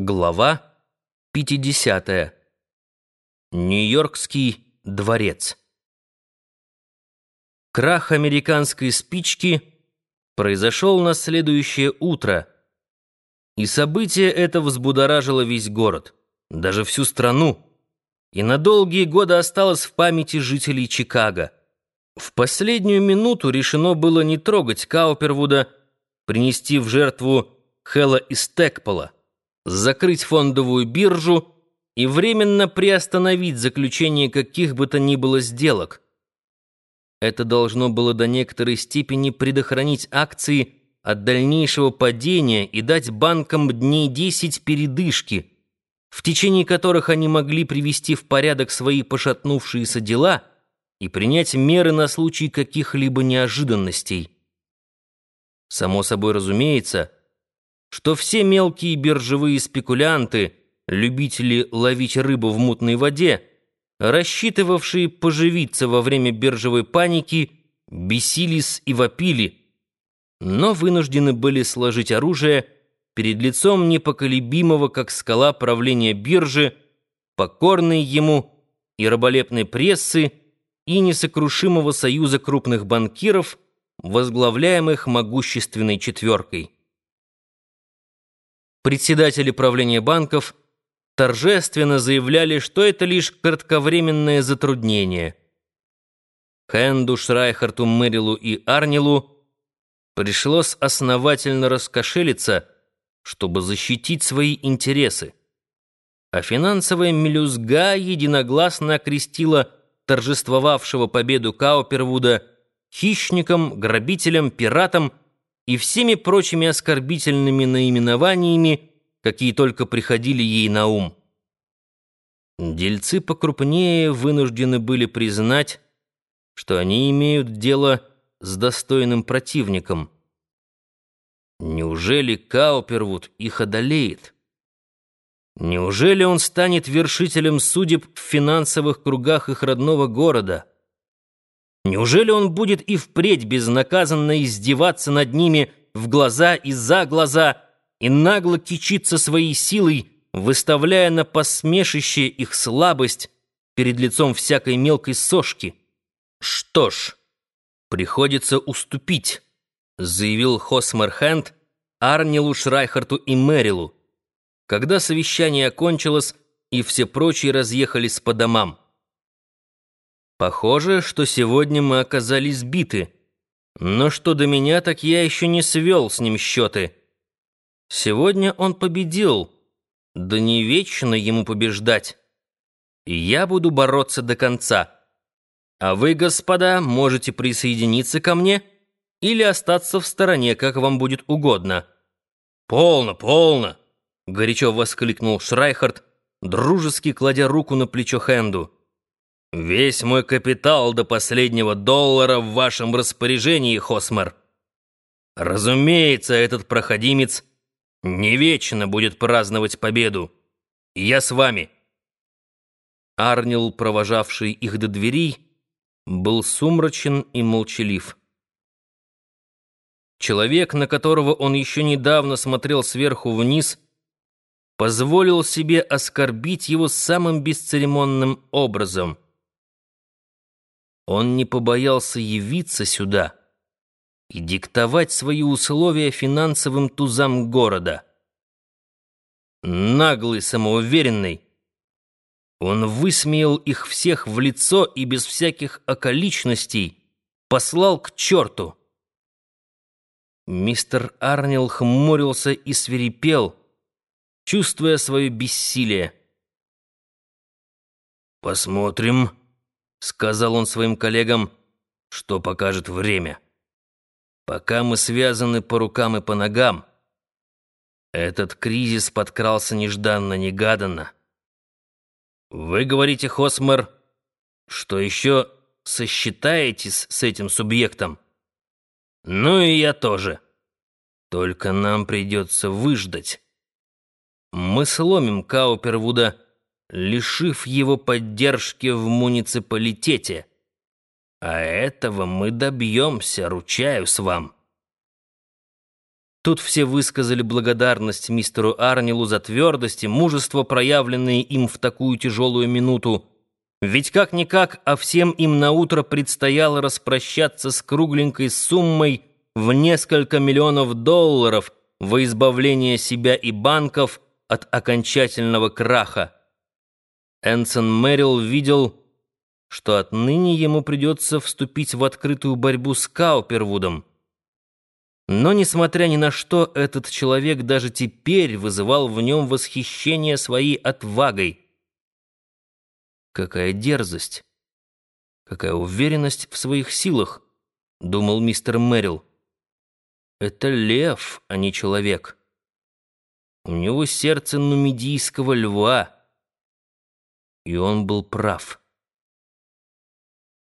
Глава 50. Нью-Йоркский дворец. Крах американской спички произошел на следующее утро, и событие это взбудоражило весь город, даже всю страну, и на долгие годы осталось в памяти жителей Чикаго. В последнюю минуту решено было не трогать Каупервуда, принести в жертву Хэлла и Стекпола закрыть фондовую биржу и временно приостановить заключение каких бы то ни было сделок. Это должно было до некоторой степени предохранить акции от дальнейшего падения и дать банкам дней 10 передышки, в течение которых они могли привести в порядок свои пошатнувшиеся дела и принять меры на случай каких-либо неожиданностей. Само собой разумеется, что все мелкие биржевые спекулянты, любители ловить рыбу в мутной воде, рассчитывавшие поживиться во время биржевой паники, бесились и вопили, но вынуждены были сложить оружие перед лицом непоколебимого, как скала правления биржи, покорной ему и раболепной прессы, и несокрушимого союза крупных банкиров, возглавляемых могущественной четверкой председатели правления банков торжественно заявляли, что это лишь кратковременное затруднение. Хенду, Шрайхарту, Мэрилу и Арнилу пришлось основательно раскошелиться, чтобы защитить свои интересы. А финансовая мелюзга единогласно окрестила торжествовавшего победу Каупервуда хищником, грабителем, пиратом и всеми прочими оскорбительными наименованиями, какие только приходили ей на ум. Дельцы покрупнее вынуждены были признать, что они имеют дело с достойным противником. Неужели Каупервуд их одолеет? Неужели он станет вершителем судеб в финансовых кругах их родного города? Неужели он будет и впредь безнаказанно издеваться над ними в глаза и за глаза и нагло кичиться своей силой, выставляя на посмешище их слабость перед лицом всякой мелкой сошки? Что ж, приходится уступить, заявил Хосмер Хэнд Арнилу Шрайхарту и Мэрилу, когда совещание окончилось и все прочие разъехались по домам. Похоже, что сегодня мы оказались биты. Но что до меня, так я еще не свел с ним счеты. Сегодня он победил. Да не вечно ему побеждать. Я буду бороться до конца. А вы, господа, можете присоединиться ко мне или остаться в стороне, как вам будет угодно. «Полно, полно!» — горячо воскликнул Шрайхард, дружески кладя руку на плечо Хенду. Весь мой капитал до последнего доллара в вашем распоряжении, Хосмер. Разумеется, этот проходимец не вечно будет праздновать победу. Я с вами. Арнил, провожавший их до дверей, был сумрачен и молчалив. Человек, на которого он еще недавно смотрел сверху вниз, позволил себе оскорбить его самым бесцеремонным образом — он не побоялся явиться сюда и диктовать свои условия финансовым тузам города. Наглый, самоуверенный, он высмеял их всех в лицо и без всяких околичностей послал к черту. Мистер Арнил хмурился и свирепел, чувствуя свое бессилие. «Посмотрим», — сказал он своим коллегам, — что покажет время. Пока мы связаны по рукам и по ногам, этот кризис подкрался нежданно-негаданно. Вы говорите, Хосмер, что еще сосчитаетесь с этим субъектом? Ну и я тоже. Только нам придется выждать. Мы сломим Каупервуда, лишив его поддержки в муниципалитете. А этого мы добьемся, ручаюсь вам. Тут все высказали благодарность мистеру Арнилу за твердость и мужество, проявленные им в такую тяжелую минуту. Ведь как-никак, а всем им наутро предстояло распрощаться с кругленькой суммой в несколько миллионов долларов во избавление себя и банков от окончательного краха. Энсон Мэрил видел, что отныне ему придется вступить в открытую борьбу с Каупервудом. Но, несмотря ни на что, этот человек даже теперь вызывал в нем восхищение своей отвагой. Какая дерзость! Какая уверенность в своих силах, думал мистер Мэрил. Это лев, а не человек. У него сердце нумидийского льва. И он был прав.